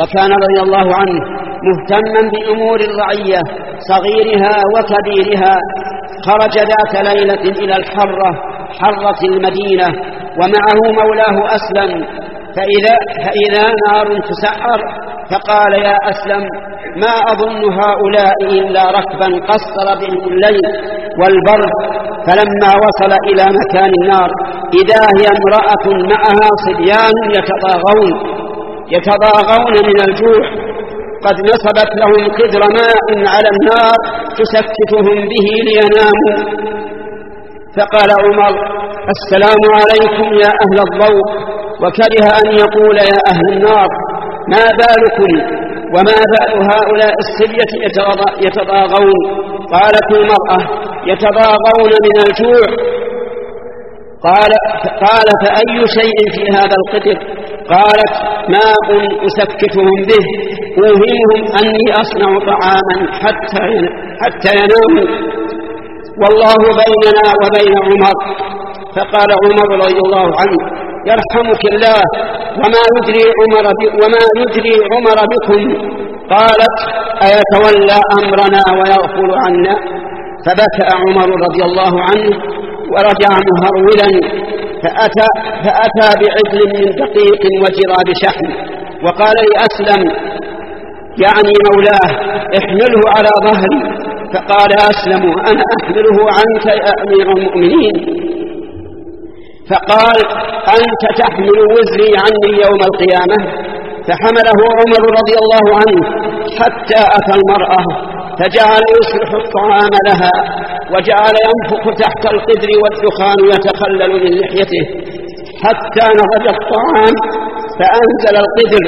وكان رضي الله عنه مهتما بأمور الرعية صغيرها وكبيرها. خرج ذات ليلة إلى الحرة حرة المدينة ومعه مولاه أسلم. فإذا, فإذا نار تسعر فقال يا أسلم ما أظن هؤلاء إلا ركبا قصر بهم الليل والبرد. فلما وصل إلى مكان النار إذا هي امرأة معها صبيان يتطاغون. يتضاغون من الجوع. قد نصبت لهم قدر ماء على النار تسكتهم به ليناموا. فقال عمر السلام عليكم يا أهل الضوء. وكره أن يقول يا أهل النار ما بالكم وما بال هؤلاء السبية يتضاغون؟ قالت المرأة يتضاغون من الجوع. قال قال فأي شيء في هذا القدر؟ قالت ماء أسكتهم به؟ أوهمهم أني أصنع طعاما حتى حتى يناموا. والله بيننا وبين عمر. فقال عمر رضي الله عنه يرحمك الله وما يدري عمر وما يدري عمر بكم؟ قالت أيتولى أمرنا ويغفل عنا؟ فبكى عمر رضي الله عنه ورجع مهرولا فأتى, فأتى بعجل من دقيق وجراب شحم وقال لأسلم يعني مولاه احمله على ظهري. فقال أسلم أنا أحمله عنك يا أمير المؤمنين. فقال أنت تحمل وزري عني يوم القيامة؟ فحمله عمر رضي الله عنه حتى أتى المرأة فجعل يصلح الطعام لها. وجعل ينفخ تحت القدر والدخان يتخلل من لحيته. حتى نضج الطعام فأنزل القدر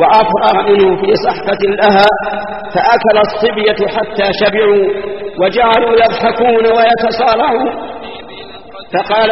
وأفرغ منه في صحفة لها فأكل الصبية حتى شبعوا وجعلوا يضحكون ويتصارعون. فقال